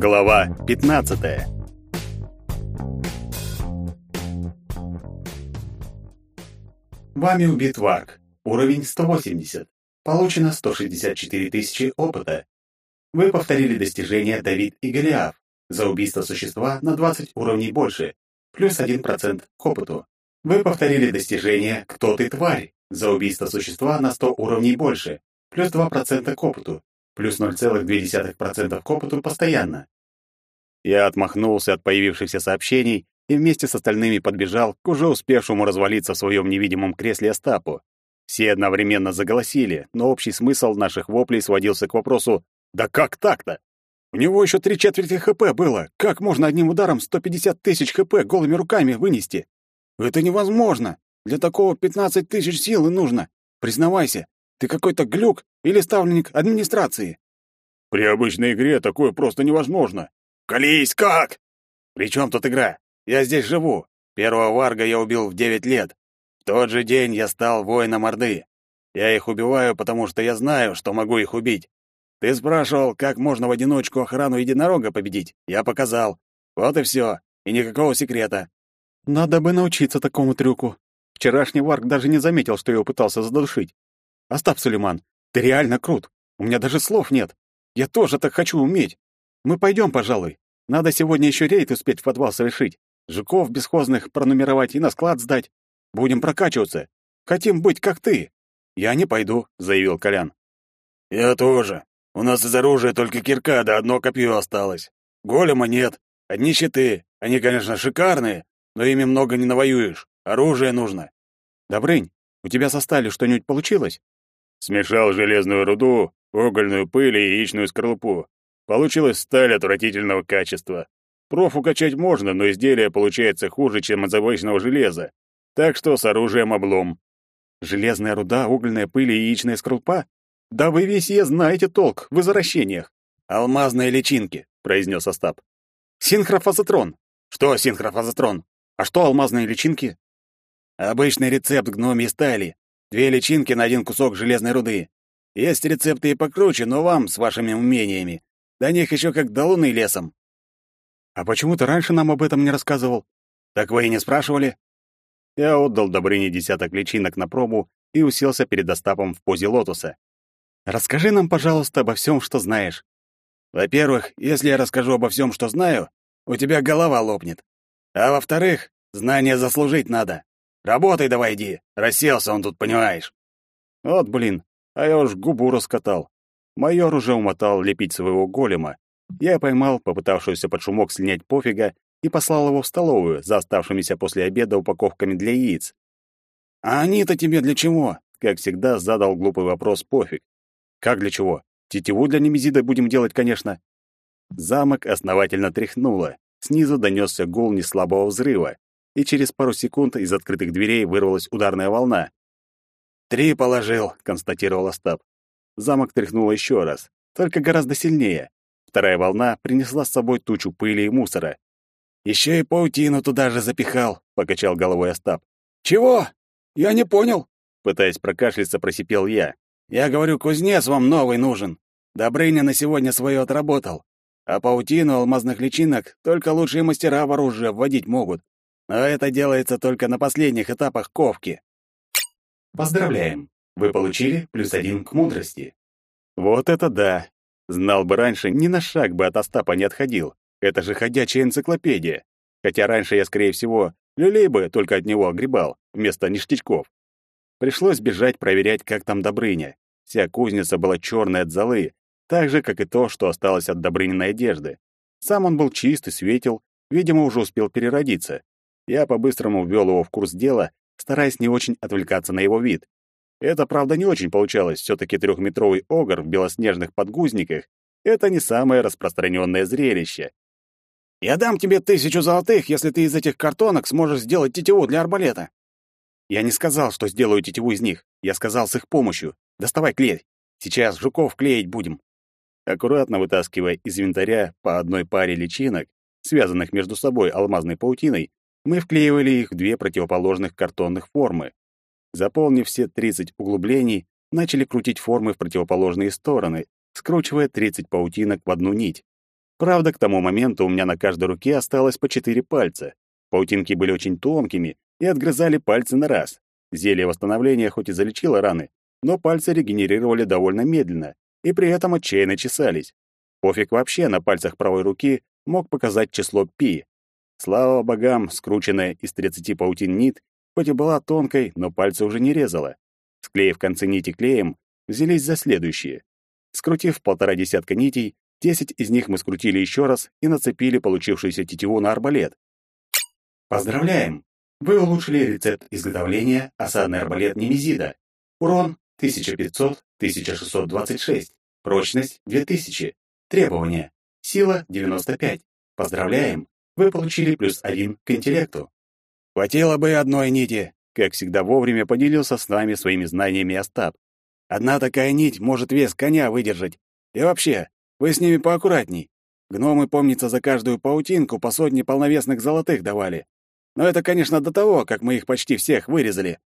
Глава 15. Вами убит Варк. Уровень 180. Получено 164 тысячи опыта. Вы повторили достижение Давид и Голиаф. За убийство существа на 20 уровней больше. Плюс 1% к опыту. Вы повторили достижение «Кто ты, тварь?» За убийство существа на 100 уровней больше. Плюс 2% к опыту плюс 0,2% к опыту постоянно. Я отмахнулся от появившихся сообщений и вместе с остальными подбежал к уже успевшему развалиться в своем невидимом кресле Остапу. Все одновременно заголосили, но общий смысл наших воплей сводился к вопросу «Да как так-то? У него еще три четверти ХП было. Как можно одним ударом 150 тысяч ХП голыми руками вынести? Это невозможно. Для такого 15 тысяч силы нужно. Признавайся, ты какой-то глюк или ставленник администрации? При обычной игре такое просто невозможно. Колись как? При чем тут игра? Я здесь живу. Первого варга я убил в девять лет. В тот же день я стал воином Орды. Я их убиваю, потому что я знаю, что могу их убить. Ты спрашивал, как можно в одиночку охрану единорога победить? Я показал. Вот и все. И никакого секрета. Надо бы научиться такому трюку. Вчерашний варг даже не заметил, что его пытался задушить. Остап Сулейман, ты реально крут. У меня даже слов нет. Я тоже так хочу уметь. Мы пойдем, пожалуй. Надо сегодня еще рейд успеть в подвал совершить. Жуков бесхозных пронумеровать и на склад сдать. Будем прокачиваться. Хотим быть как ты. Я не пойду, заявил Колян. Я тоже. У нас из оружия только кирка да одно копье осталось. Голема нет. Одни щиты. Они, конечно, шикарные, но ими много не навоюешь. Оружие нужно. Добрынь, у тебя со сталью что-нибудь получилось? Смешал железную руду, угольную пыль и яичную скорлупу. Получилась сталь отвратительного качества. Профу качать можно, но изделие получается хуже, чем из обычного железа. Так что с оружием облом. Железная руда, угольная пыль и яичная скорлупа? Да вы весь знаете толк в возвращениях. Алмазные личинки, произнес Остап. Синхрофазотрон. Что синхрофазотрон? А что алмазные личинки? Обычный рецепт гномьей стали. Две личинки на один кусок железной руды. Есть рецепты и покруче, но вам, с вашими умениями, до них еще как до луны лесом. А почему ты раньше нам об этом не рассказывал? Так вы и не спрашивали? Я отдал Добрыне десяток личинок на пробу и уселся перед Остапом в позе лотоса. Расскажи нам, пожалуйста, обо всем, что знаешь. Во-первых, если я расскажу обо всем, что знаю, у тебя голова лопнет. А во-вторых, знания заслужить надо. Работай давай иди. Расселся он тут, понимаешь. Вот, блин, а я уж губу раскатал. Майор уже умотал лепить своего голема. Я поймал попытавшуюся под шумок слинять пофига и послал его в столовую за оставшимися после обеда упаковками для яиц. «А они-то тебе для чего?» Как всегда, задал глупый вопрос пофиг. «Как для чего? Тетиву для немезида будем делать, конечно». Замок основательно тряхнуло. Снизу донесся гул неслабого взрыва и через пару секунд из открытых дверей вырвалась ударная волна. «Три положил», — констатировал Остап. Замок тряхнуло еще раз, только гораздо сильнее. Вторая волна принесла с собой тучу пыли и мусора. «Еще и паутину туда же запихал», — покачал головой Остап. «Чего? Я не понял», — пытаясь прокашляться, просипел я. «Я говорю, кузнец вам новый нужен. Добрыня на сегодня свое отработал. А паутину алмазных личинок только лучшие мастера в оружие вводить могут. Но это делается только на последних этапах ковки. Поздравляем! Вы получили плюс один к мудрости. Вот это да! Знал бы раньше, ни на шаг бы от Остапа не отходил. Это же ходячая энциклопедия. Хотя раньше я, скорее всего, люлей бы только от него огребал, вместо ништячков. Пришлось бежать проверять, как там Добрыня. Вся кузница была черная от золы, так же, как и то, что осталось от Добрыниной одежды. Сам он был чист и светел, видимо, уже успел переродиться. Я по-быстрому ввел его в курс дела, стараясь не очень отвлекаться на его вид. Это, правда, не очень получалось. Все-таки трехметровый огр в белоснежных подгузниках — это не самое распространенное зрелище. «Я дам тебе тысячу золотых, если ты из этих картонок сможешь сделать тетиву для арбалета». «Я не сказал, что сделаю тетиву из них. Я сказал с их помощью. Доставай клей. Сейчас жуков клеить будем». Аккуратно вытаскивая из инвентаря по одной паре личинок, связанных между собой алмазной паутиной, мы вклеивали их в две противоположных картонных формы. Заполнив все 30 углублений, начали крутить формы в противоположные стороны, скручивая 30 паутинок в одну нить. Правда, к тому моменту у меня на каждой руке осталось по четыре пальца. Паутинки были очень тонкими и отгрызали пальцы на раз. Зелье восстановления хоть и залечило раны, но пальцы регенерировали довольно медленно и при этом отчаянно чесались. Пофиг вообще на пальцах правой руки мог показать число пи. Слава богам, скрученная из 30 паутин нит, хоть и была тонкой, но пальцы уже не резала. Склеив концы нити клеем, взялись за следующие. Скрутив полтора десятка нитей, десять из них мы скрутили еще раз и нацепили получившуюся тетиву на арбалет. Поздравляем! Вы улучшили рецепт изготовления осадный арбалет Немезида. Урон 1500-1626. Прочность 2000. Требования. Сила 95. Поздравляем! Вы получили плюс один к интеллекту. Хватило бы одной нити, как всегда вовремя поделился с нами своими знаниями Остап. Одна такая нить может вес коня выдержать. И вообще, вы с ними поаккуратней. Гномы, помнится, за каждую паутинку по сотне полновесных золотых давали. Но это, конечно, до того, как мы их почти всех вырезали.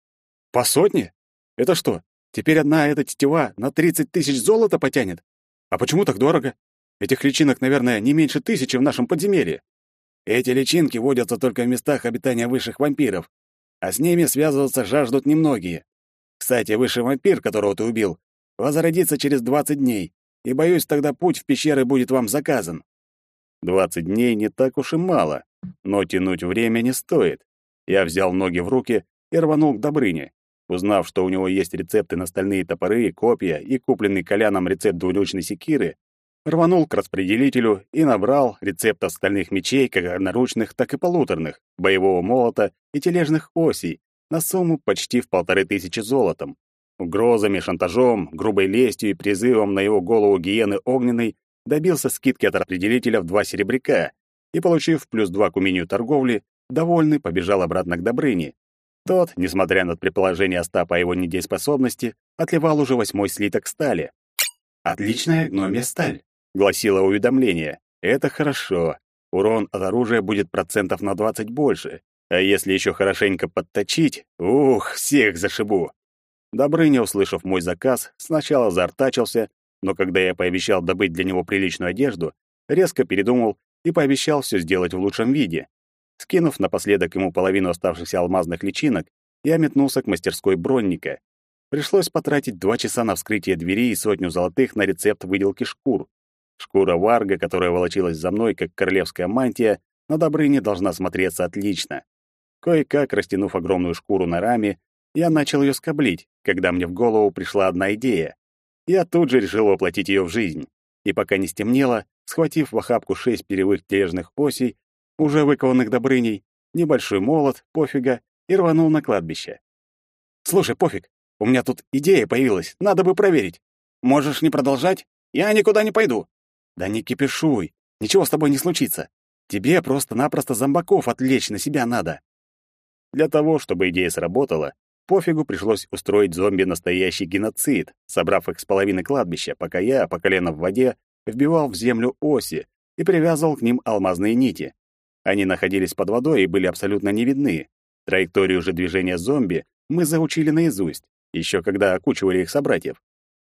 По сотне? Это что, теперь одна эта тетива на 30 тысяч золота потянет? А почему так дорого? Этих личинок, наверное, не меньше тысячи в нашем подземелье. Эти личинки водятся только в местах обитания высших вампиров, а с ними связываться жаждут немногие. Кстати, высший вампир, которого ты убил, возродится через 20 дней, и, боюсь, тогда путь в пещеры будет вам заказан. 20 дней не так уж и мало. Но тянуть время не стоит. Я взял ноги в руки и рванул к Добрыне. Узнав, что у него есть рецепты на стальные топоры, копья и купленный Коляном рецепт двуручной секиры, рванул к распределителю и набрал рецепт стальных мечей, как одноручных, так и полуторных, боевого молота и тележных осей на сумму почти в полторы тысячи золотом. Угрозами, шантажом, грубой лестью и призывом на его голову гиены огненной добился скидки от распределителя в два серебряка, и, получив плюс два к умению торговли, довольный побежал обратно к Добрыне. Тот, несмотря на предположение Остапа о его недееспособности, отливал уже восьмой слиток стали. «Отличная гномья сталь», — гласило уведомление. «Это хорошо. Урон от оружия будет процентов на 20 больше. А если еще хорошенько подточить, ух, всех зашибу». Добрыня, услышав мой заказ, сначала заортачился, но когда я пообещал добыть для него приличную одежду, резко передумал и пообещал все сделать в лучшем виде. Скинув напоследок ему половину оставшихся алмазных личинок, я метнулся к мастерской бронника. Пришлось потратить два часа на вскрытие двери и сотню золотых на рецепт выделки шкур. Шкура варга, которая волочилась за мной, как королевская мантия, на Добрыне должна смотреться отлично. Кое-как, растянув огромную шкуру на раме, я начал ее скоблить, когда мне в голову пришла одна идея. Я тут же решил воплотить ее в жизнь. И пока не стемнело, схватив в охапку шесть перевых тележных осей, уже выкованных Добрыней, небольшой молот, пофига, и рванул на кладбище. «Слушай, пофиг, у меня тут идея появилась, надо бы проверить. Можешь не продолжать? Я никуда не пойду». «Да не кипишуй, ничего с тобой не случится. Тебе просто-напросто зомбаков отвлечь на себя надо». Для того, чтобы идея сработала, пофигу пришлось устроить зомби настоящий геноцид, собрав их с половины кладбища, пока я, по колено в воде, вбивал в землю оси и привязывал к ним алмазные нити. Они находились под водой и были абсолютно не видны. Траекторию же движения зомби мы заучили наизусть, еще когда окучивали их собратьев.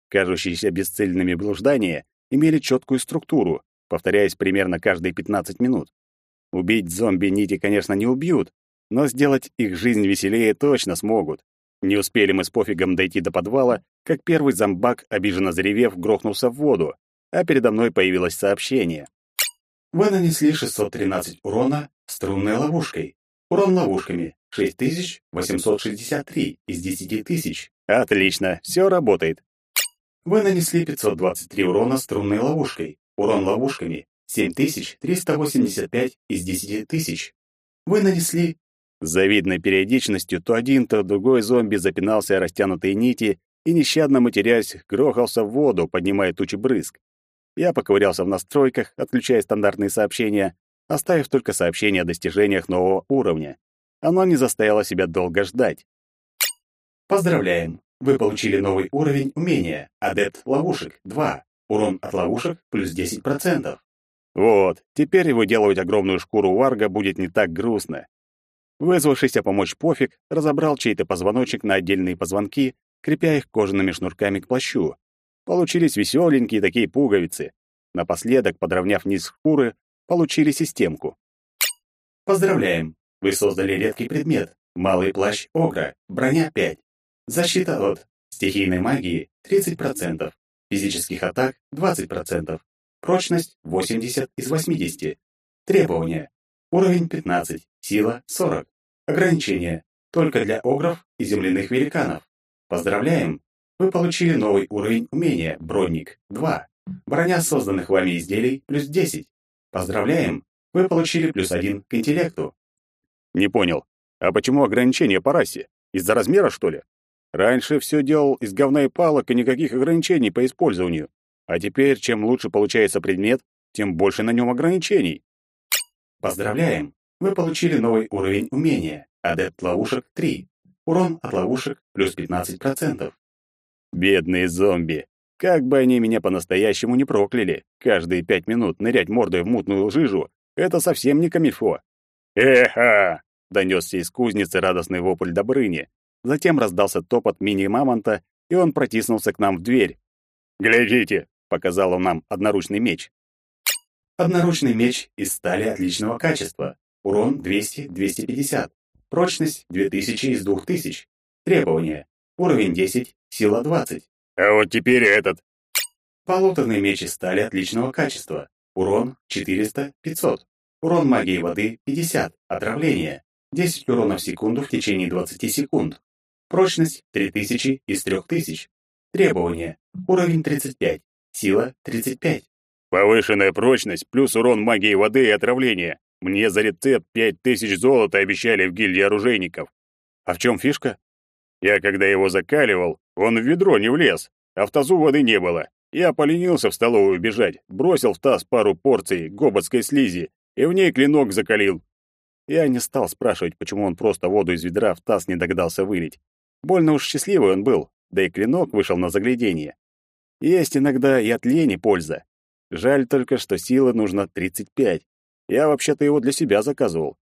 Кажущиеся бесцельными блуждания имели четкую структуру, повторяясь примерно каждые 15 минут. Убить зомби нити, конечно, не убьют, но сделать их жизнь веселее точно смогут. Не успели мы с пофигом дойти до подвала, как первый зомбак, обиженно заревев, грохнулся в воду, а передо мной появилось сообщение. Вы нанесли 613 урона струнной ловушкой. Урон ловушками 6863 из 10 тысяч. Отлично, все работает. Вы нанесли 523 урона струнной ловушкой. Урон ловушками 7385 из 10 тысяч. Вы нанесли с завидной периодичностью то один, то другой зомби запинался о растянутые нити и, нещадно матерясь, грохался в воду, поднимая тучи брызг. Я поковырялся в настройках, отключая стандартные сообщения, оставив только сообщение о достижениях нового уровня. Оно не заставило себя долго ждать. Поздравляем! Вы получили новый уровень умения «Адепт ловушек 2». Урон от ловушек плюс 10%. Вот, теперь выделывать огромную шкуру варга будет не так грустно. Вызвавшийся помочь пофиг разобрал чей-то позвоночек на отдельные позвонки, крепя их кожаными шнурками к плащу. Получились веселенькие такие пуговицы. Напоследок, подровняв низ шкуры, получили системку. Поздравляем! Вы создали редкий предмет. Малый плащ Огра. Броня 5. Защита от стихийной магии 30%, физических атак 20%, прочность 80 из 80. Требования. Уровень 15, сила 40. Ограничения. Только для огров и земляных великанов. Поздравляем! Вы получили новый уровень умения Бронник 2. Броня созданных вами изделий плюс 10. Поздравляем! Вы получили плюс 1 к интеллекту. Не понял. А почему ограничения по расе? Из-за размера, что ли? Раньше все делал из говна и палок и никаких ограничений по использованию. А теперь, чем лучше получается предмет, тем больше на нем ограничений. Поздравляем! Вы получили новый уровень умения. Адепт ловушек 3. Урон от ловушек плюс 15%. Бедные зомби. Как бы они меня по-настоящему не прокляли. Каждые пять минут нырять мордой в мутную жижу — это совсем не камильфо. «Эха!» — донесся из кузницы радостный вопль Добрыни. Затем раздался топот мини-мамонта, и он протиснулся к нам в дверь. «Глядите!» — показал он нам одноручный меч. Одноручный меч из стали отличного качества. Урон 200-250. Прочность 2000 из 2000. Требования. Уровень 10, сила 20. А вот теперь этот. Полуторный меч из стали отличного качества. Урон 400-500. Урон магии воды 50. Отравление. 10 уронов в секунду в течение 20 секунд. Прочность 3000 из 3000. Требования. Уровень 35. Сила 35. Повышенная прочность плюс урон магии воды и отравления. Мне за рецепт 5000 золота обещали в гильдии оружейников. А в чем фишка? Я когда его закаливал, он в ведро не влез, а в тазу воды не было. Я поленился в столовую бежать, бросил в таз пару порций гоботской слизи и в ней клинок закалил. Я не стал спрашивать, почему он просто воду из ведра в таз не догадался вылить. Больно уж счастливый он был, да и клинок вышел на заглядение. Есть иногда и от лени польза. Жаль только, что силы нужно 35. Я вообще-то его для себя заказывал.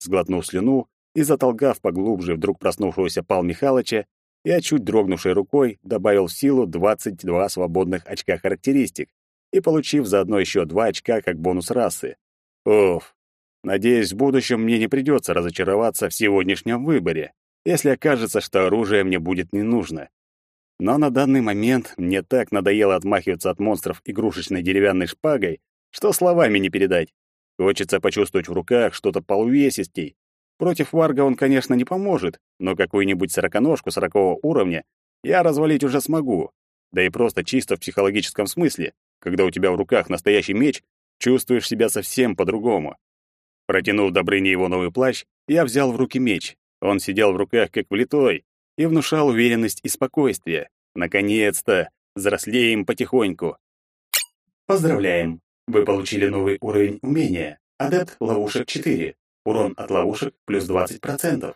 Сглотнув слюну и затолгав поглубже вдруг проснувшегося Пал Михайловича, я чуть дрогнувшей рукой добавил в силу 22 свободных очка характеристик и получив заодно еще два очка как бонус расы. Оф. Надеюсь, в будущем мне не придется разочароваться в сегодняшнем выборе, если окажется, что оружие мне будет не нужно. Но на данный момент мне так надоело отмахиваться от монстров игрушечной деревянной шпагой, что словами не передать. Хочется почувствовать в руках что-то полувесистей. Против варга он, конечно, не поможет, но какую-нибудь сороконожку сорокового уровня я развалить уже смогу. Да и просто чисто в психологическом смысле, когда у тебя в руках настоящий меч, чувствуешь себя совсем по-другому. Протянув Добрыне его новый плащ, я взял в руки меч. Он сидел в руках как влитой и внушал уверенность и спокойствие. Наконец-то! Взрослеем потихоньку. Поздравляем! Вы получили новый уровень умения. Адепт ловушек 4. Урон от ловушек плюс 20%.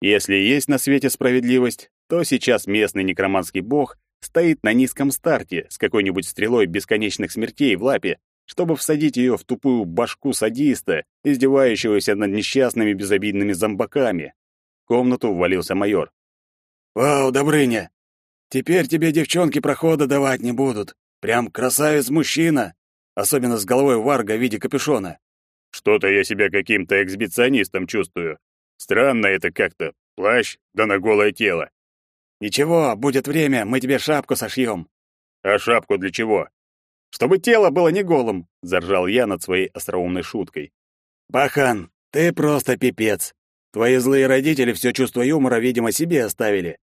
Если есть на свете справедливость, то сейчас местный некроманский бог стоит на низком старте с какой-нибудь стрелой бесконечных смертей в лапе чтобы всадить ее в тупую башку садиста, издевающегося над несчастными безобидными зомбаками. В комнату ввалился майор. «Вау, Добрыня! Теперь тебе девчонки прохода давать не будут. Прям красавец-мужчина, особенно с головой варга в виде капюшона». «Что-то я себя каким-то эксбиционистом чувствую. Странно это как-то. Плащ, да на голое тело». «Ничего, будет время, мы тебе шапку сошьем». «А шапку для чего?» Чтобы тело было не голым, заржал я над своей остроумной шуткой. Бахан, ты просто пипец. Твои злые родители все чувство юмора, видимо, себе оставили.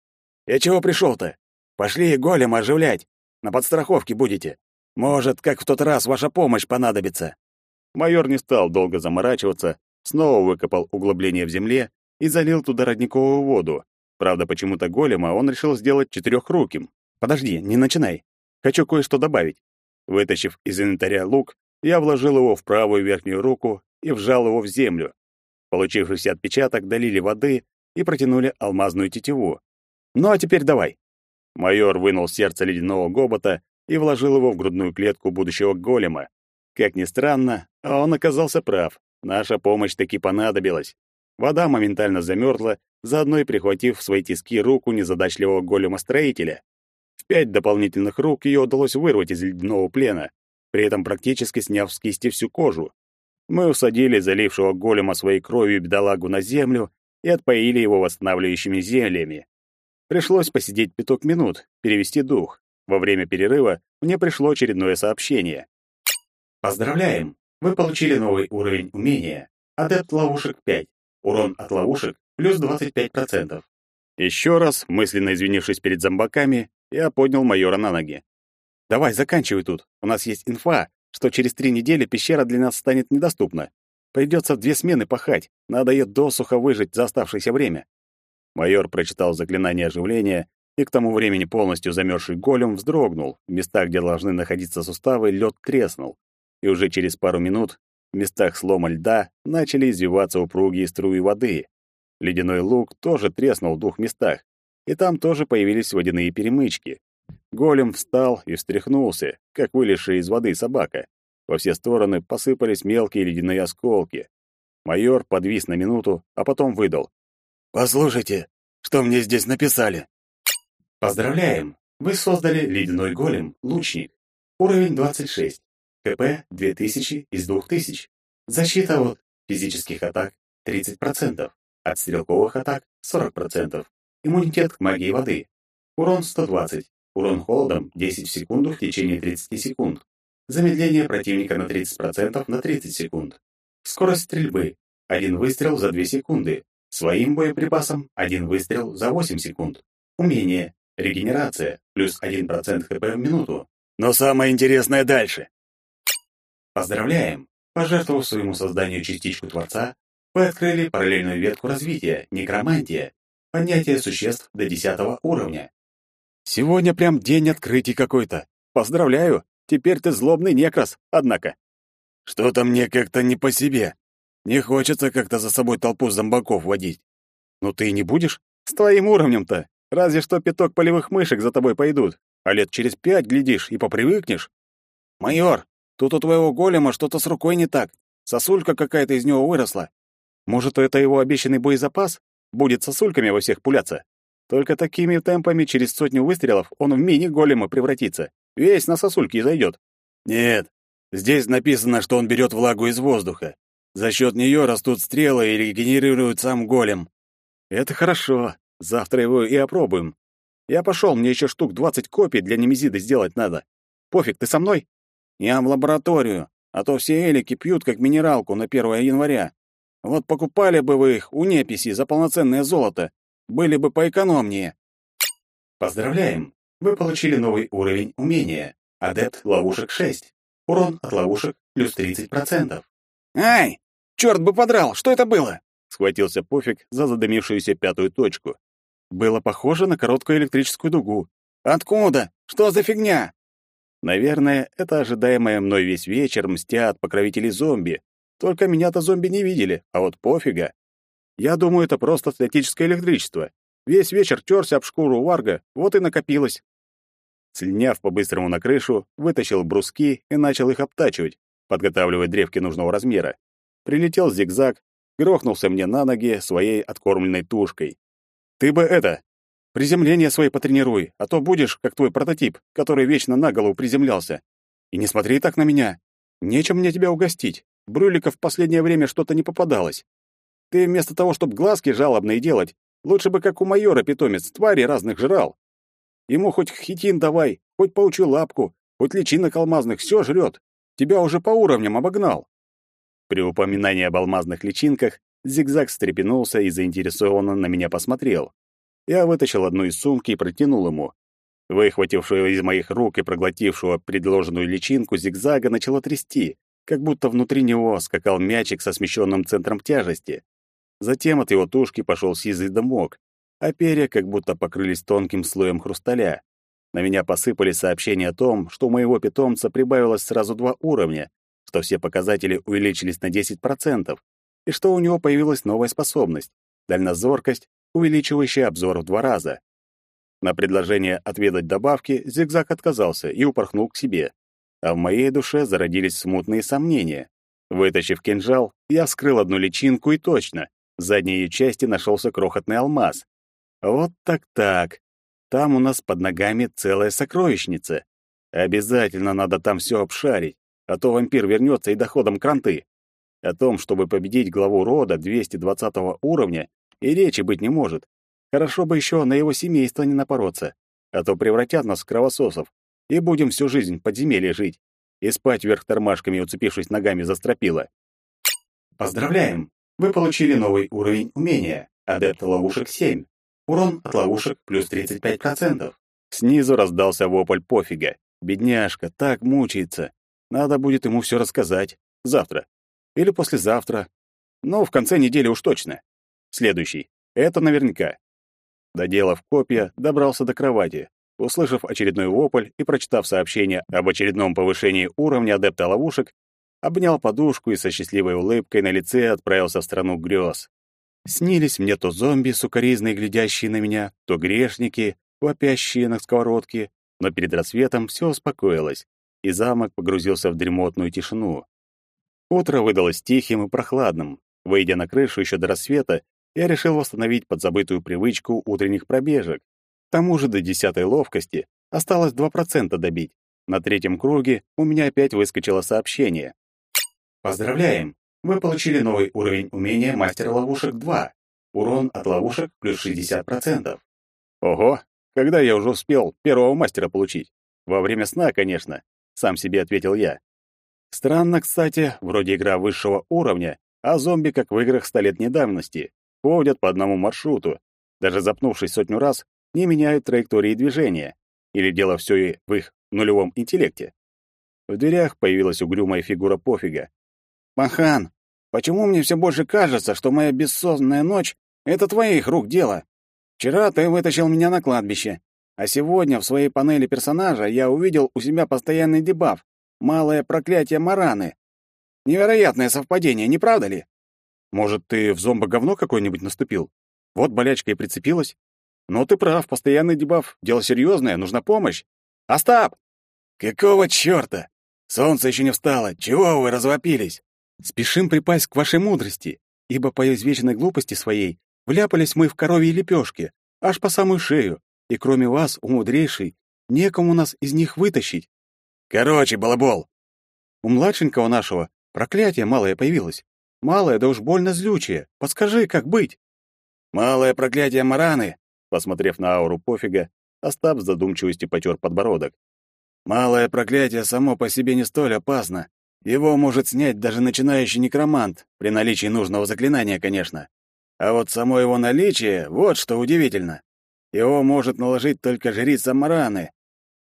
Я чего пришел-то? Пошли голем оживлять. На подстраховке будете. Может, как в тот раз ваша помощь понадобится. Майор не стал долго заморачиваться, снова выкопал углубление в земле и залил туда родниковую воду. Правда, почему-то голема он решил сделать четырехруким. Подожди, не начинай. Хочу кое-что добавить. Вытащив из инвентаря лук, я вложил его в правую верхнюю руку и вжал его в землю. Получившийся отпечаток долили воды и протянули алмазную тетиву. «Ну а теперь давай!» Майор вынул сердце ледяного гобота и вложил его в грудную клетку будущего голема. Как ни странно, он оказался прав. Наша помощь таки понадобилась. Вода моментально замерзла, заодно и прихватив в свои тиски руку незадачливого голема-строителя. В пять дополнительных рук ее удалось вырвать из ледяного плена. при этом практически сняв с кисти всю кожу. Мы усадили залившего голема своей кровью бедолагу на землю и отпоили его восстанавливающими зельями. Пришлось посидеть пяток минут, перевести дух. Во время перерыва мне пришло очередное сообщение. Поздравляем! Вы получили новый уровень умения. Адепт ловушек 5. Урон от ловушек плюс 25%. Еще раз, мысленно извинившись перед зомбаками, я поднял майора на ноги. «Давай, заканчивай тут. У нас есть инфа, что через три недели пещера для нас станет недоступна. Придется две смены пахать. Надо ее досуха выжить за оставшееся время». Майор прочитал заклинание оживления, и к тому времени полностью замерзший голем вздрогнул. В местах, где должны находиться суставы, лед треснул. И уже через пару минут в местах слома льда начали извиваться упругие струи воды. Ледяной лук тоже треснул в двух местах, и там тоже появились водяные перемычки. Голем встал и встряхнулся, как вылезшая из воды собака. Во все стороны посыпались мелкие ледяные осколки. Майор подвис на минуту, а потом выдал. «Послушайте, что мне здесь написали?» «Поздравляем! Вы создали ледяной голем, лучник. Уровень 26. КП 2000 из 2000. Защита от физических атак 30%, от стрелковых атак 40%. Иммунитет к магии воды. Урон 120. Урон холодом 10 в секунду в течение 30 секунд. Замедление противника на 30% на 30 секунд. Скорость стрельбы. Один выстрел за 2 секунды. Своим боеприпасом один выстрел за 8 секунд. Умение. Регенерация. Плюс 1% хп в минуту. Но самое интересное дальше. Поздравляем! Пожертвовав своему созданию частичку Творца, вы открыли параллельную ветку развития, некромантия, поднятие существ до 10 уровня. Сегодня прям день открытий какой-то. Поздравляю, теперь ты злобный некрас, однако. Что-то мне как-то не по себе. Не хочется как-то за собой толпу зомбаков водить. Ну ты и не будешь? С твоим уровнем-то. Разве что пяток полевых мышек за тобой пойдут. А лет через пять, глядишь, и попривыкнешь. Майор, тут у твоего голема что-то с рукой не так. Сосулька какая-то из него выросла. Может, это его обещанный боезапас? Будет сосульками во всех пуляться. Только такими темпами через сотню выстрелов он в мини-голема превратится. Весь на сосульки зайдет. Нет, здесь написано, что он берет влагу из воздуха. За счет нее растут стрелы и регенерирует сам голем. Это хорошо. Завтра его и опробуем. Я пошел, мне еще штук двадцать копий для немезиды сделать надо. Пофиг, ты со мной? Я в лабораторию, а то все элики пьют как минералку на 1 января. Вот покупали бы вы их у неписи за полноценное золото, были бы поэкономнее. Поздравляем! Вы получили новый уровень умения. Адепт ловушек 6. Урон от ловушек плюс 30%. Ай! Черт бы подрал! Что это было? Схватился Пофиг за задымившуюся пятую точку. Было похоже на короткую электрическую дугу. Откуда? Что за фигня? Наверное, это ожидаемое мной весь вечер мстят покровители зомби. Только меня-то зомби не видели, а вот пофига. Я думаю, это просто статическое электричество. Весь вечер терся об шкуру варга, вот и накопилось. Слиняв по-быстрому на крышу, вытащил бруски и начал их обтачивать, подготавливая древки нужного размера. Прилетел зигзаг, грохнулся мне на ноги своей откормленной тушкой. «Ты бы это, приземление свои потренируй, а то будешь, как твой прототип, который вечно на голову приземлялся. И не смотри так на меня. Нечем мне тебя угостить. Брюликов в последнее время что-то не попадалось. Ты вместо того, чтобы глазки жалобные делать, лучше бы, как у майора питомец, твари разных жрал. Ему хоть хитин давай, хоть паучью лапку, хоть личинок алмазных, все жрет. Тебя уже по уровням обогнал». При упоминании об алмазных личинках зигзаг встрепенулся и заинтересованно на меня посмотрел. Я вытащил одну из сумки и протянул ему. Выхватившего из моих рук и проглотившего предложенную личинку зигзага начало трясти, как будто внутри него скакал мячик со смещенным центром тяжести. Затем от его тушки пошел сизый дымок, а перья как будто покрылись тонким слоем хрусталя. На меня посыпались сообщения о том, что у моего питомца прибавилось сразу два уровня, что все показатели увеличились на 10%, и что у него появилась новая способность — дальнозоркость, увеличивающая обзор в два раза. На предложение отведать добавки зигзаг отказался и упорхнул к себе. А в моей душе зародились смутные сомнения. Вытащив кинжал, я вскрыл одну личинку и точно, задней ее части нашелся крохотный алмаз. Вот так-так. Там у нас под ногами целая сокровищница. Обязательно надо там все обшарить, а то вампир вернется и доходом кранты. О том, чтобы победить главу рода 220 уровня, и речи быть не может. Хорошо бы еще на его семейство не напороться, а то превратят нас в кровососов, и будем всю жизнь в подземелье жить и спать вверх тормашками, уцепившись ногами за стропила. Поздравляем! Вы получили новый уровень умения. Адепт ловушек 7. Урон от ловушек плюс 35%. Снизу раздался вопль пофига. Бедняжка так мучается. Надо будет ему все рассказать. Завтра. Или послезавтра. Но в конце недели уж точно. Следующий. Это наверняка. Доделав копья, добрался до кровати. Услышав очередной вопль и прочитав сообщение об очередном повышении уровня адепта ловушек, обнял подушку и со счастливой улыбкой на лице отправился в страну грез. Снились мне то зомби, сукоризные, глядящие на меня, то грешники, вопящие на сковородке, но перед рассветом все успокоилось, и замок погрузился в дремотную тишину. Утро выдалось тихим и прохладным. Выйдя на крышу еще до рассвета, я решил восстановить подзабытую привычку утренних пробежек. К тому же до десятой ловкости осталось 2% добить. На третьем круге у меня опять выскочило сообщение. Поздравляем! Вы получили новый уровень умения мастера ловушек 2. Урон от ловушек плюс 60%. Ого, когда я уже успел первого мастера получить? Во время сна, конечно, сам себе ответил я. Странно, кстати, вроде игра высшего уровня, а зомби, как в играх столетней давности, ходят по одному маршруту. Даже запнувшись сотню раз, не меняют траектории движения. Или дело все и в их нулевом интеллекте. В дверях появилась угрюмая фигура пофига. «Махан, почему мне все больше кажется, что моя бессознанная ночь — это твоих рук дело? Вчера ты вытащил меня на кладбище, а сегодня в своей панели персонажа я увидел у себя постоянный дебаф — малое проклятие Мараны. Невероятное совпадение, не правда ли? Может, ты в зомбо-говно какое-нибудь наступил? Вот болячка и прицепилась. Но ты прав, постоянный дебаф — дело серьезное, нужна помощь. Остап! Какого черта? Солнце еще не встало, чего вы развопились? Спешим припасть к вашей мудрости, ибо по извечной глупости своей вляпались мы в коровьи лепешки, аж по самую шею, и кроме вас, у мудрейшей, некому нас из них вытащить. Короче, балабол, у младшенького нашего проклятие малое появилось. Малое, да уж больно злючее. Подскажи, как быть? Малое проклятие Мараны, Посмотрев на ауру пофига, Остап в задумчивости потер подбородок. «Малое проклятие само по себе не столь опасно. Его может снять даже начинающий некромант, при наличии нужного заклинания, конечно. А вот само его наличие — вот что удивительно. Его может наложить только жрица Мараны.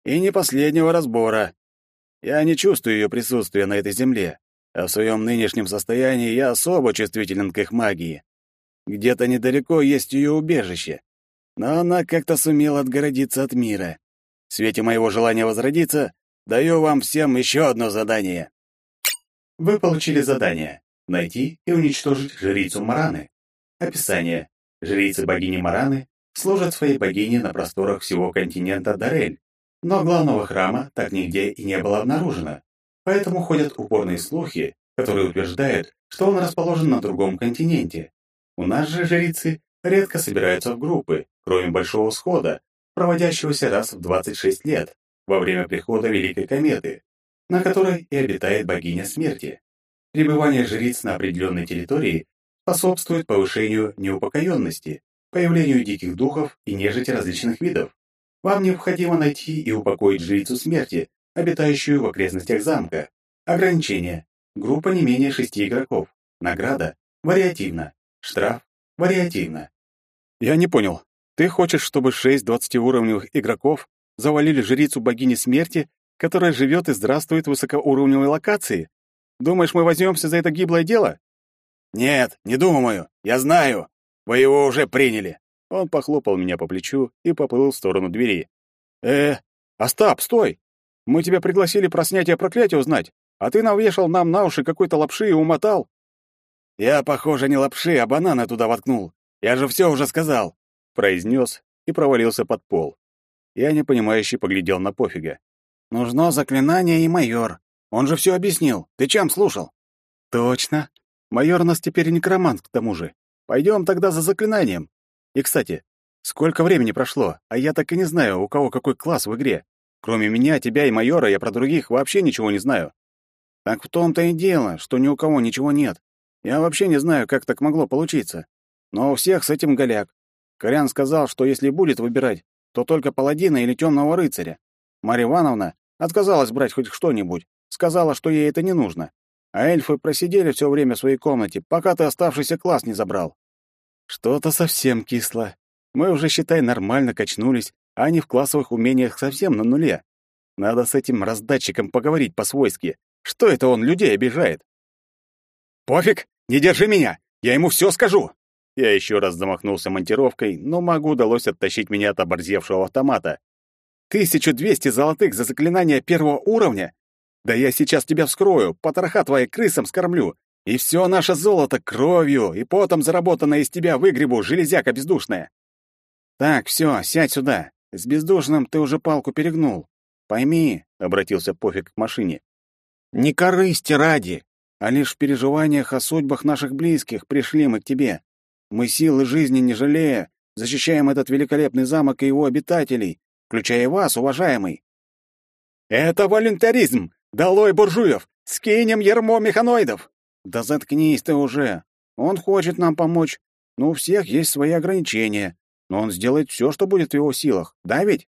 И не последнего разбора. Я не чувствую ее присутствия на этой земле, а в своем нынешнем состоянии я особо чувствителен к их магии. Где-то недалеко есть ее убежище, но она как-то сумела отгородиться от мира. В свете моего желания возродиться, даю вам всем еще одно задание. Вы получили задание «Найти и уничтожить жрицу Мараны». Описание. Жрицы богини Мараны служат своей богине на просторах всего континента Дарель, но главного храма так нигде и не было обнаружено. Поэтому ходят упорные слухи, которые утверждают, что он расположен на другом континенте. У нас же жрицы редко собираются в группы, кроме Большого Схода, проводящегося раз в 26 лет, во время прихода Великой Кометы, на которой и обитает богиня смерти. Пребывание жриц на определенной территории способствует повышению неупокоенности, появлению диких духов и нежити различных видов. Вам необходимо найти и упокоить жрицу смерти, обитающую в окрестностях замка. Ограничение. Группа не менее шести игроков. Награда. Вариативно. Штраф. Вариативно. Я не понял. Ты хочешь, чтобы шесть двадцатиуровневых игроков завалили жрицу богини смерти, которая живет и здравствует в высокоуровневой локации? Думаешь, мы возьмемся за это гиблое дело? Нет, не думаю. Я знаю. Вы его уже приняли. Он похлопал меня по плечу и поплыл в сторону двери. Э, Остап, стой! Мы тебя пригласили про снятие проклятия узнать, а ты навешал нам на уши какой-то лапши и умотал. Я, похоже, не лапши, а банана туда воткнул. Я же все уже сказал, произнес и провалился под пол. Я непонимающе поглядел на пофига. Нужно заклинание и майор. Он же все объяснил. Ты чем слушал? Точно. Майор у нас теперь некромант к тому же. Пойдем тогда за заклинанием. И, кстати, сколько времени прошло, а я так и не знаю, у кого какой класс в игре. Кроме меня, тебя и майора, я про других вообще ничего не знаю. Так в том-то и дело, что ни у кого ничего нет. Я вообще не знаю, как так могло получиться. Но у всех с этим голяк. Корян сказал, что если будет выбирать, то только паладина или темного рыцаря. Марья Ивановна отказалась брать хоть что-нибудь, сказала, что ей это не нужно. А эльфы просидели все время в своей комнате, пока ты оставшийся класс не забрал. Что-то совсем кисло. Мы уже, считай, нормально качнулись, а они в классовых умениях совсем на нуле. Надо с этим раздатчиком поговорить по-свойски. Что это он людей обижает? «Пофиг, не держи меня! Я ему все скажу!» Я еще раз замахнулся монтировкой, но магу удалось оттащить меня от оборзевшего автомата. «Тысячу двести золотых за заклинание первого уровня? Да я сейчас тебя вскрою, потроха твои крысам скормлю, и все наше золото кровью и потом заработанное из тебя выгребу, железяка бездушная!» «Так, все, сядь сюда. С бездушным ты уже палку перегнул. Пойми, — обратился Пофиг к машине, — не корысти ради, а лишь в переживаниях о судьбах наших близких пришли мы к тебе. Мы силы жизни не жалея, защищаем этот великолепный замок и его обитателей, включая вас, уважаемый. Это волюнтаризм! Долой буржуев! Скинем ермо механоидов! Да заткнись ты уже! Он хочет нам помочь, но у всех есть свои ограничения но он сделает все, что будет в его силах, да ведь?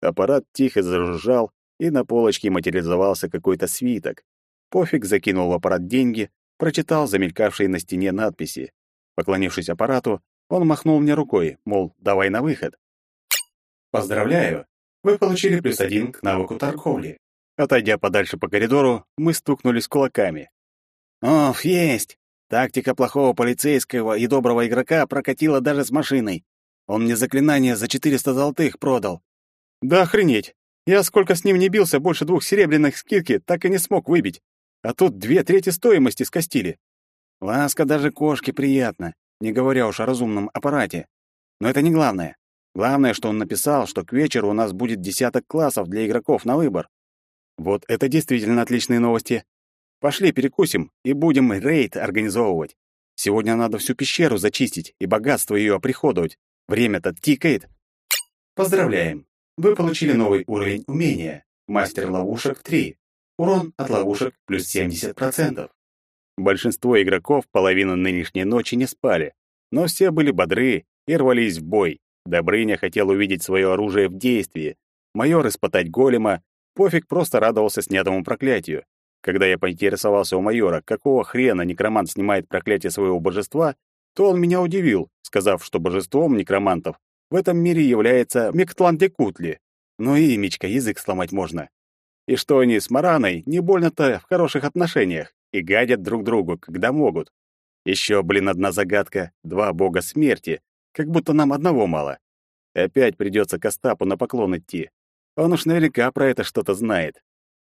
Аппарат тихо зажужжал, и на полочке материализовался какой-то свиток. Пофиг закинул в аппарат деньги, прочитал замелькавшие на стене надписи. Поклонившись аппарату, он махнул мне рукой, мол, давай на выход. Поздравляю! Вы получили плюс один к навыку торговли. Отойдя подальше по коридору, мы стукнулись кулаками. «Оф, есть! Тактика плохого полицейского и доброго игрока прокатила даже с машиной. Он мне заклинание за 400 золотых продал. Да охренеть! Я сколько с ним не бился, больше двух серебряных скидки так и не смог выбить. А тут две трети стоимости скостили. Ласка даже кошке приятно, не говоря уж о разумном аппарате. Но это не главное. Главное, что он написал, что к вечеру у нас будет десяток классов для игроков на выбор. Вот это действительно отличные новости. Пошли перекусим и будем рейд организовывать. Сегодня надо всю пещеру зачистить и богатство ее оприходовать. Время-то тикает. Поздравляем! Вы получили новый уровень умения. Мастер ловушек 3. Урон от ловушек плюс 70%. Большинство игроков половину нынешней ночи не спали, но все были бодры и рвались в бой. Добрыня хотел увидеть свое оружие в действии. Майор испытать голема. Пофиг просто радовался снятому проклятию. Когда я поинтересовался у майора, какого хрена некромант снимает проклятие своего божества, то он меня удивил, сказав, что божеством некромантов в этом мире является Мектландекутли. Ну и имечко язык сломать можно. И что они с Мараной не больно-то в хороших отношениях и гадят друг другу, когда могут. Еще, блин, одна загадка, два бога смерти, как будто нам одного мало. Опять придется к Остапу на поклон идти. Он уж наверняка про это что-то знает.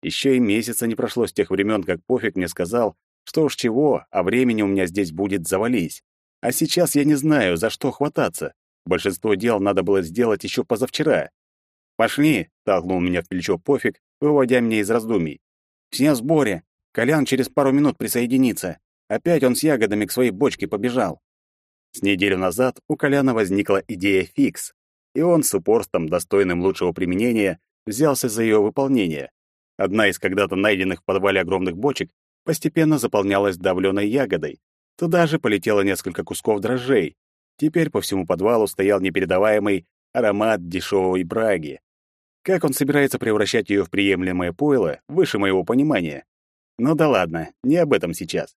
Еще и месяца не прошло с тех времен, как Пофиг мне сказал, что уж чего, а времени у меня здесь будет завались. А сейчас я не знаю, за что хвататься. Большинство дел надо было сделать еще позавчера. «Пошли!» — толкнул меня в плечо пофиг, выводя меня из раздумий. «Все в сборе. Колян через пару минут присоединится. Опять он с ягодами к своей бочке побежал». С неделю назад у Коляна возникла идея фикс, и он с упорством, достойным лучшего применения, взялся за ее выполнение. Одна из когда-то найденных в подвале огромных бочек постепенно заполнялась давленой ягодой, Туда же полетело несколько кусков дрожжей. Теперь по всему подвалу стоял непередаваемый аромат дешевой браги. Как он собирается превращать ее в приемлемое пойло, выше моего понимания. Ну да ладно, не об этом сейчас.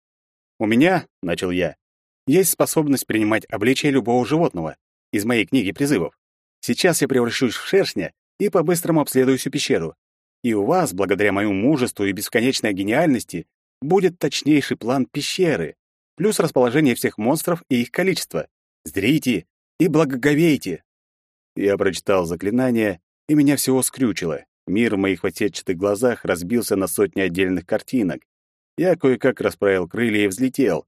У меня, — начал я, — есть способность принимать обличие любого животного из моей книги призывов. Сейчас я превращусь в шершня и по-быстрому обследую всю пещеру. И у вас, благодаря моему мужеству и бесконечной гениальности, будет точнейший план пещеры, плюс расположение всех монстров и их количество. Зрите и благоговейте. Я прочитал заклинание, и меня всего скрючило. Мир в моих отсетчатых глазах разбился на сотни отдельных картинок. Я кое-как расправил крылья и взлетел.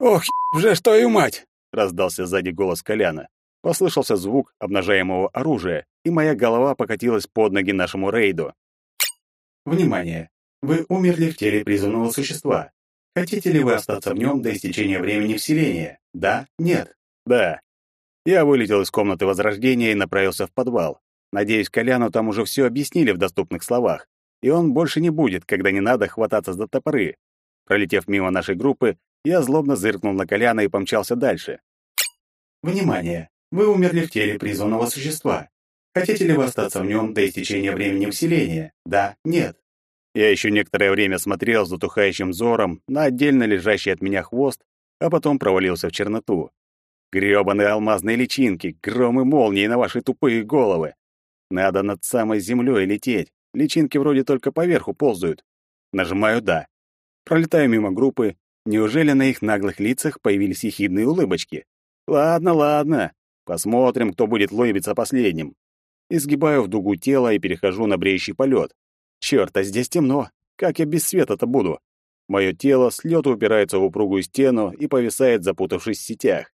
«Ох, уже что и мать!» — раздался сзади голос Коляна. Послышался звук обнажаемого оружия, и моя голова покатилась под ноги нашему рейду. Внимание! Вы умерли в теле призванного существа. Хотите ли вы остаться в нем до истечения времени вселения? Да? Нет? Да. Я вылетел из комнаты Возрождения и направился в подвал. Надеюсь, Коляну там уже все объяснили в доступных словах, и он больше не будет, когда не надо хвататься за топоры. Пролетев мимо нашей группы, я злобно зыркнул на Коляна и помчался дальше. Внимание! Вы умерли в теле призванного существа. Хотите ли вы остаться в нем до истечения времени усиления? Да, нет. Я еще некоторое время смотрел затухающим взором на отдельно лежащий от меня хвост, а потом провалился в черноту. Грёбаные алмазные личинки, громы молнии на ваши тупые головы. Надо над самой землей лететь. Личинки вроде только поверху ползают. Нажимаю «да». Пролетаю мимо группы. Неужели на их наглых лицах появились ехидные улыбочки? Ладно, ладно. Посмотрим, кто будет лыбиться последним. Изгибаю в дугу тело и перехожу на бреющий полет. Черт, а здесь темно. Как я без света-то буду? Мое тело с лету упирается в упругую стену и повисает, запутавшись в сетях.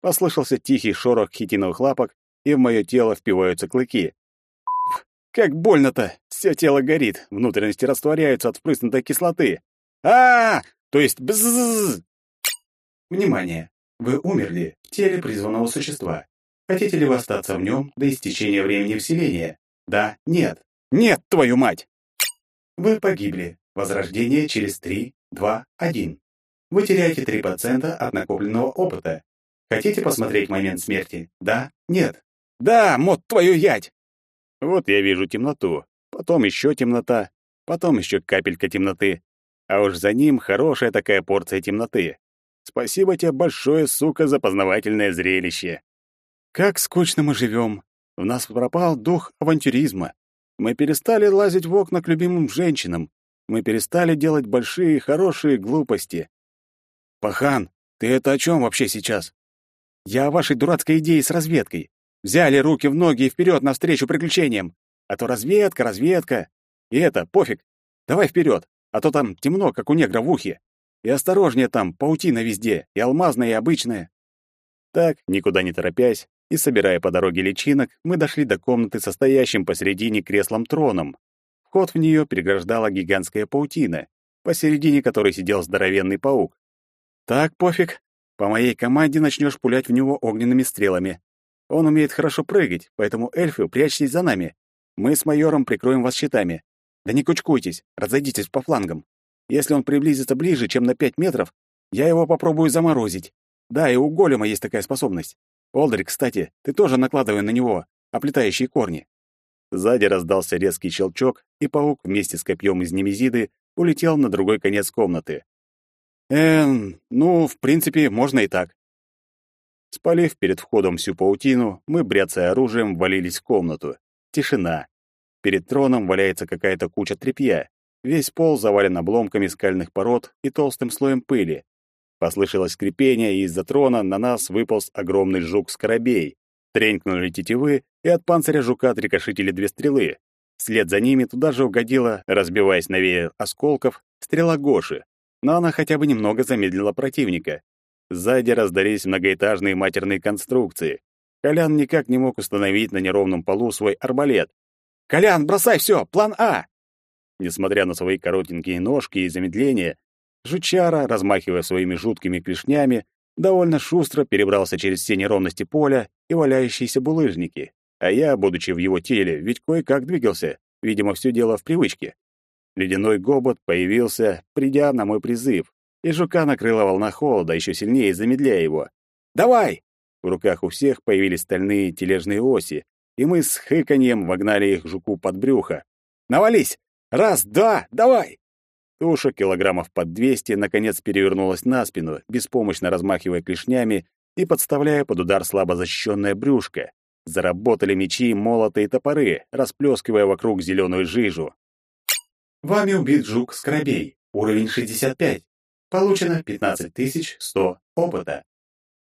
Послышался тихий шорох хитиновых лапок, и в мое тело впиваются клыки. Как больно-то! Все тело горит, внутренности растворяются от впрыснутой кислоты. а, -а, -а То есть бззз. Внимание! Вы умерли в теле призванного существа. Хотите ли вы остаться в нем до истечения времени вселения? Да, нет. Нет, твою мать! Вы погибли. Возрождение через 3, 2, 1. Вы теряете 3% от накопленного опыта. Хотите посмотреть момент смерти? Да? Нет? Да, мод твою ять! Вот я вижу темноту, потом еще темнота, потом еще капелька темноты, а уж за ним хорошая такая порция темноты. Спасибо тебе большое, сука, за познавательное зрелище. Как скучно мы живем. В нас пропал дух авантюризма. Мы перестали лазить в окна к любимым женщинам. Мы перестали делать большие, хорошие глупости. Пахан, ты это о чем вообще сейчас? Я о вашей дурацкой идее с разведкой. Взяли руки в ноги и вперед навстречу приключениям. А то разведка, разведка. И это, пофиг. Давай вперед, а то там темно, как у негра в ухе. И осторожнее там, паутина везде, и алмазная, и обычная. Так, никуда не торопясь, и собирая по дороге личинок, мы дошли до комнаты, состоящим посередине креслом-троном. Вход в нее переграждала гигантская паутина, посередине которой сидел здоровенный паук. Так, пофиг, по моей команде начнешь пулять в него огненными стрелами. Он умеет хорошо прыгать, поэтому эльфы, прячьтесь за нами. Мы с майором прикроем вас щитами. Да не кучкуйтесь, разойдитесь по флангам. Если он приблизится ближе, чем на пять метров, я его попробую заморозить. Да, и у голема есть такая способность. Олдрик, кстати, ты тоже накладывай на него оплетающие корни. Сзади раздался резкий щелчок, и паук вместе с копьем из немезиды улетел на другой конец комнаты. Эм, ну, в принципе, можно и так. Спалив перед входом всю паутину, мы, бряцая оружием, валились в комнату. Тишина. Перед троном валяется какая-то куча тряпья. Весь пол завален обломками скальных пород и толстым слоем пыли. Послышалось скрипение, и из-за трона на нас выполз огромный жук-скоробей. Тренькнули тетивы, и от панциря жука отрикошетили две стрелы. Вслед за ними туда же угодила, разбиваясь на веер осколков, стрела Гоши но она хотя бы немного замедлила противника. Сзади раздались многоэтажные матерные конструкции. Колян никак не мог установить на неровном полу свой арбалет. «Колян, бросай все! План А!» Несмотря на свои коротенькие ножки и замедления, жучара, размахивая своими жуткими клешнями, довольно шустро перебрался через все неровности поля и валяющиеся булыжники. А я, будучи в его теле, ведь кое-как двигался, видимо, все дело в привычке. Ледяной гобот появился, придя на мой призыв, и жука накрыла волна холода, еще сильнее замедляя его. «Давай!» В руках у всех появились стальные тележные оси, и мы с хыканьем вогнали их жуку под брюхо. «Навались! Раз, два, давай!» Туша килограммов под двести наконец перевернулась на спину, беспомощно размахивая клешнями и подставляя под удар слабо защищенное брюшко. Заработали мечи, молоты и топоры, расплескивая вокруг зеленую жижу. Вами убит жук-скоробей, уровень 65. Получено 15100 опыта.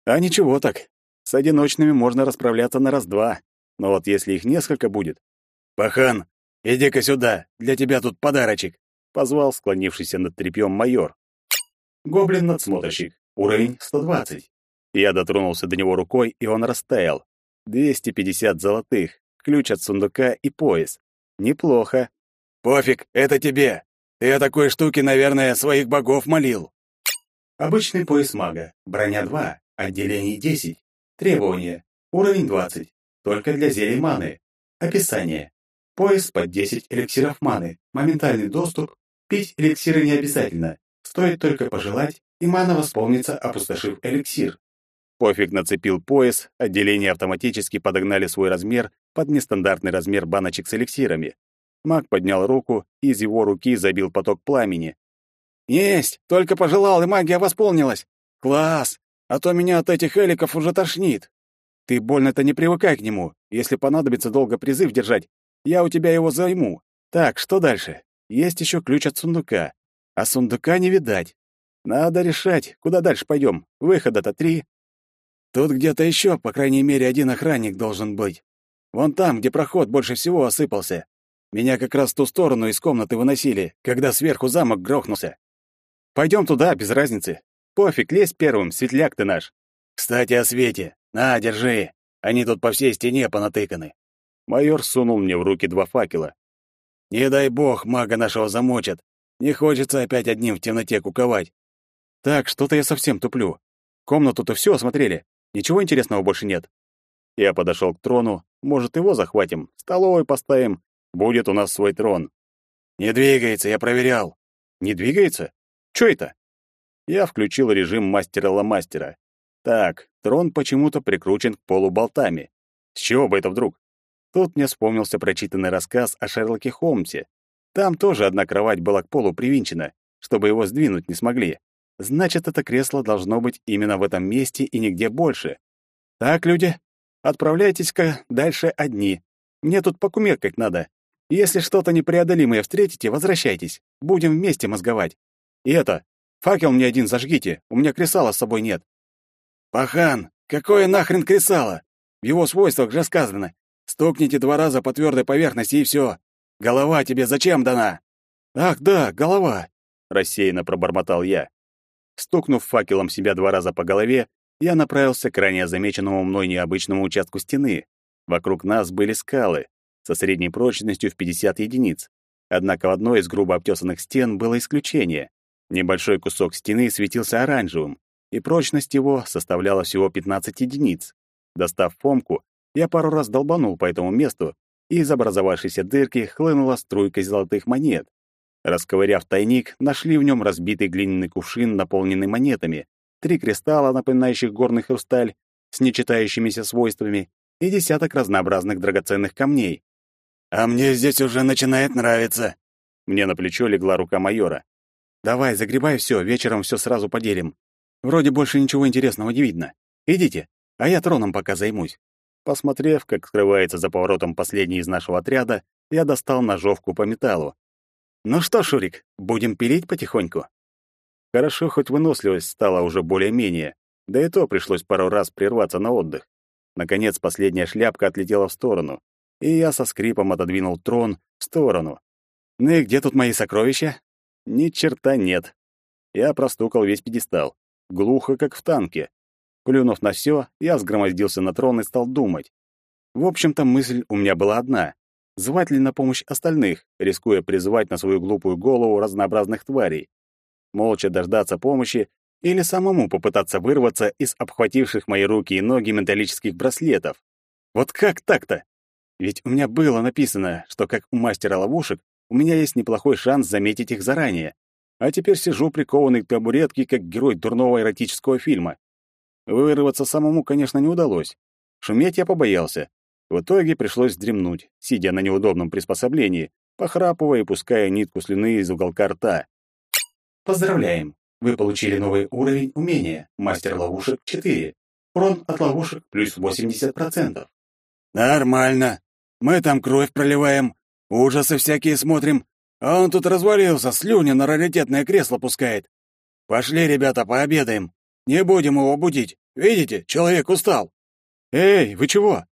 А ничего так. С одиночными можно расправляться на раз-два. Но вот если их несколько будет... «Пахан, иди-ка сюда, для тебя тут подарочек», — позвал склонившийся над тряпьем майор. Гоблин-надсмотрщик, уровень 120. Я дотронулся до него рукой, и он растаял. 250 золотых, ключ от сундука и пояс. Неплохо. Пофиг, это тебе. Ты о такой штуке, наверное, своих богов молил. Обычный пояс мага. Броня 2, отделение 10. Требования. Уровень 20. Только для зелий маны. Описание. Пояс под 10 эликсиров маны. Моментальный доступ. Пить эликсиры не обязательно. Стоит только пожелать, и мана восполнится, опустошив эликсир. Пофиг нацепил пояс, отделения автоматически подогнали свой размер под нестандартный размер баночек с эликсирами. Маг поднял руку, и из его руки забил поток пламени. «Есть! Только пожелал, и магия восполнилась! Класс! А то меня от этих эликов уже тошнит! Ты больно-то не привыкай к нему. Если понадобится долго призыв держать, я у тебя его займу. Так, что дальше? Есть еще ключ от сундука. А сундука не видать. Надо решать, куда дальше пойдем. Выхода-то три. Тут где-то еще, по крайней мере, один охранник должен быть. Вон там, где проход больше всего осыпался. Меня как раз в ту сторону из комнаты выносили, когда сверху замок грохнулся. Пойдем туда, без разницы. Пофиг, лезь первым, светляк ты наш. Кстати, о свете. На, держи. Они тут по всей стене понатыканы. Майор сунул мне в руки два факела. Не дай бог, мага нашего замочат. Не хочется опять одним в темноте куковать. Так, что-то я совсем туплю. Комнату-то все осмотрели. Ничего интересного больше нет. Я подошел к трону. Может, его захватим, столовой поставим. Будет у нас свой трон. Не двигается, я проверял. Не двигается? Что это? Я включил режим мастера-ломастера. Так, трон почему-то прикручен к полу болтами. С чего бы это вдруг? Тут мне вспомнился прочитанный рассказ о Шерлоке Холмсе. Там тоже одна кровать была к полу привинчена, чтобы его сдвинуть не смогли. Значит, это кресло должно быть именно в этом месте и нигде больше. Так, люди, отправляйтесь-ка дальше одни. Мне тут покумекать надо. Если что-то непреодолимое встретите, возвращайтесь. Будем вместе мозговать. И это, факел мне один зажгите, у меня кресала с собой нет. Пахан, какое нахрен кресало? В его свойствах же сказано. Стукните два раза по твердой поверхности и все. Голова тебе зачем дана? Ах, да, голова, рассеянно пробормотал я. Стукнув факелом себя два раза по голове, я направился к ранее замеченному мной необычному участку стены. Вокруг нас были скалы со средней прочностью в 50 единиц. Однако в одной из грубо обтесанных стен было исключение. Небольшой кусок стены светился оранжевым, и прочность его составляла всего 15 единиц. Достав фомку, я пару раз долбанул по этому месту, и из образовавшейся дырки хлынула струйка золотых монет. Расковыряв тайник, нашли в нем разбитый глиняный кувшин, наполненный монетами, три кристалла, напоминающих горный хрусталь, с нечитающимися свойствами, и десяток разнообразных драгоценных камней. «А мне здесь уже начинает нравиться!» Мне на плечо легла рука майора. Давай, загребай все, вечером все сразу поделим. Вроде больше ничего интересного не видно. Идите, а я троном пока займусь. Посмотрев, как скрывается за поворотом последний из нашего отряда, я достал ножовку по металлу. Ну что, Шурик, будем пилить потихоньку. Хорошо, хоть выносливость стала уже более-менее, да и то пришлось пару раз прерваться на отдых. Наконец, последняя шляпка отлетела в сторону, и я со скрипом отодвинул трон в сторону. Ну и где тут мои сокровища? Ни черта нет. Я простукал весь пьедестал. Глухо, как в танке. Плюнув на все, я сгромоздился на трон и стал думать. В общем-то, мысль у меня была одна. Звать ли на помощь остальных, рискуя призывать на свою глупую голову разнообразных тварей? Молча дождаться помощи или самому попытаться вырваться из обхвативших мои руки и ноги металлических браслетов? Вот как так-то? Ведь у меня было написано, что как у мастера ловушек у меня есть неплохой шанс заметить их заранее. А теперь сижу прикованный к табуретке, как герой дурного эротического фильма. Вырваться самому, конечно, не удалось. Шуметь я побоялся. В итоге пришлось дремнуть, сидя на неудобном приспособлении, похрапывая и пуская нитку слюны из уголка рта. Поздравляем! Вы получили новый уровень умения «Мастер ловушек 4». Урон от ловушек плюс 80%. Нормально. Мы там кровь проливаем, Ужасы всякие смотрим, а он тут развалился, слюни на раритетное кресло пускает. Пошли, ребята, пообедаем. Не будем его будить. Видите, человек устал. Эй, вы чего?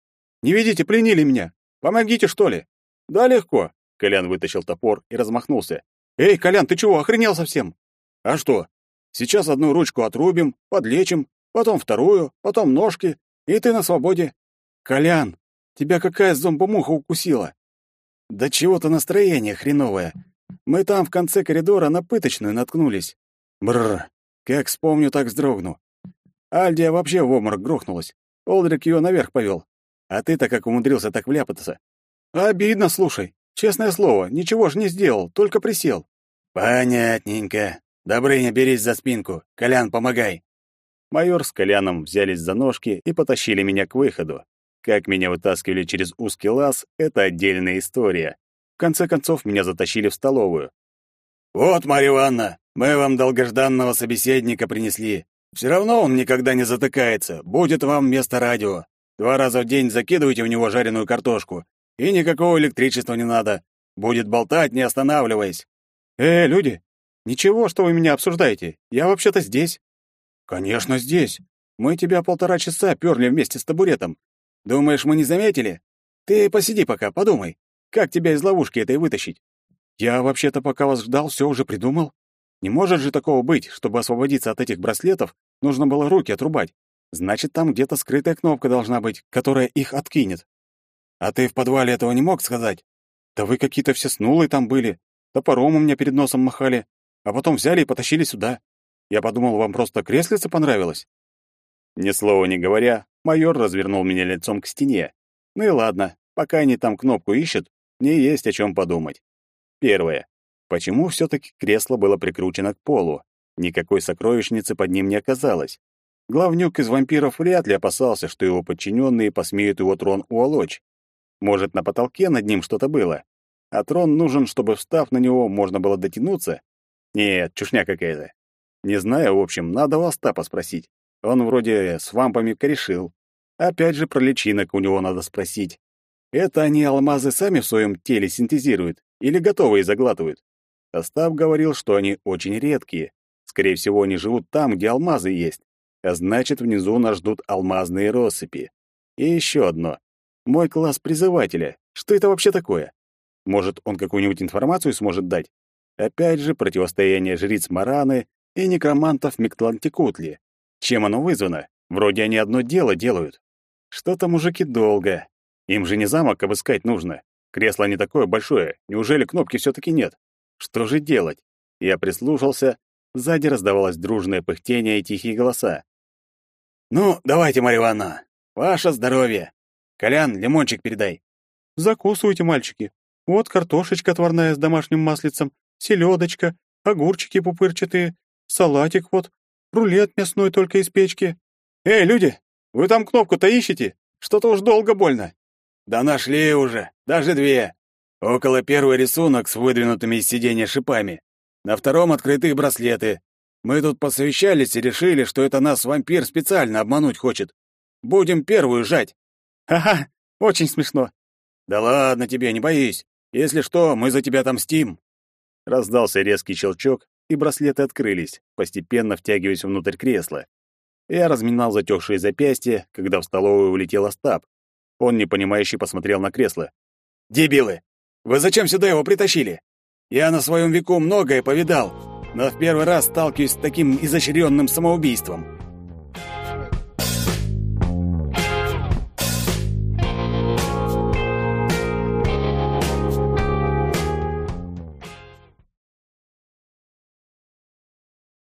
Не видите, пленили меня. Помогите, что ли? Да легко. Колян вытащил топор и размахнулся. Эй, Колян, ты чего, охренел совсем? А что? Сейчас одну ручку отрубим, подлечим, потом вторую, потом ножки, и ты на свободе. Колян, тебя какая зомбомуха укусила? Да чего-то настроение хреновое. Мы там в конце коридора на пыточную наткнулись. Бррр, как вспомню, так вздрогну. Альдия вообще в обморок грохнулась. Олдрик ее наверх повел. А ты-то как умудрился так вляпаться? Обидно, слушай. Честное слово, ничего ж не сделал, только присел. Понятненько. Добрыня, берись за спинку. Колян, помогай. Майор с Коляном взялись за ножки и потащили меня к выходу. Как меня вытаскивали через узкий лаз — это отдельная история. В конце концов, меня затащили в столовую. «Вот, Марья Ивановна, мы вам долгожданного собеседника принесли. Все равно он никогда не затыкается. Будет вам место радио. Два раза в день закидывайте в него жареную картошку. И никакого электричества не надо. Будет болтать, не останавливаясь. Э, люди, ничего, что вы меня обсуждаете. Я вообще-то здесь. Конечно, здесь. Мы тебя полтора часа перли вместе с табуретом. Думаешь, мы не заметили? Ты посиди пока, подумай. Как тебя из ловушки этой вытащить? Я вообще-то пока вас ждал, все уже придумал. Не может же такого быть, чтобы освободиться от этих браслетов, нужно было руки отрубать. Значит, там где-то скрытая кнопка должна быть, которая их откинет. А ты в подвале этого не мог сказать? Да вы какие-то все снулые там были. Топором у меня перед носом махали, а потом взяли и потащили сюда. Я подумал, вам просто креслице понравилось. Ни слова не говоря, майор развернул меня лицом к стене. Ну и ладно, пока они там кнопку ищут, мне есть о чем подумать. Первое. Почему все-таки кресло было прикручено к полу? Никакой сокровищницы под ним не оказалось. Главнюк из вампиров вряд ли опасался, что его подчиненные посмеют его трон уволочь. Может, на потолке над ним что-то было? А трон нужен, чтобы, встав на него, можно было дотянуться? Нет, чушня какая-то. Не знаю, в общем, надо у Остапа спросить. Он вроде с вампами корешил. Опять же, про личинок у него надо спросить. Это они алмазы сами в своем теле синтезируют или готовые заглатывают? Остап говорил, что они очень редкие. Скорее всего, они живут там, где алмазы есть. А значит, внизу нас ждут алмазные россыпи. И еще одно. Мой класс призывателя. Что это вообще такое? Может, он какую-нибудь информацию сможет дать? Опять же, противостояние жриц Мараны и некромантов Миктлантикутли. Чем оно вызвано? Вроде они одно дело делают. Что-то мужики долго. Им же не замок обыскать нужно. Кресло не такое большое. Неужели кнопки все таки нет? Что же делать? Я прислушался. Сзади раздавалось дружное пыхтение и тихие голоса. «Ну, давайте, Марья Ивановна. Ваше здоровье. Колян, лимончик передай». «Закусывайте, мальчики. Вот картошечка отварная с домашним маслицем, селедочка, огурчики пупырчатые, салатик вот, рулет мясной только из печки. Эй, люди, вы там кнопку-то ищете? Что-то уж долго больно». «Да нашли уже, даже две. Около первый рисунок с выдвинутыми из сиденья шипами. На втором открытые браслеты. Мы тут посовещались и решили, что это нас вампир специально обмануть хочет. Будем первую жать. Ага, очень смешно. Да ладно тебе, не боись. Если что, мы за тебя отомстим. Раздался резкий щелчок, и браслеты открылись, постепенно втягиваясь внутрь кресла. Я разминал затекшие запястья, когда в столовую улетел Остап. Он непонимающе посмотрел на кресло. «Дебилы! Вы зачем сюда его притащили? Я на своем веку многое повидал, но в первый раз сталкиваюсь с таким изощренным самоубийством.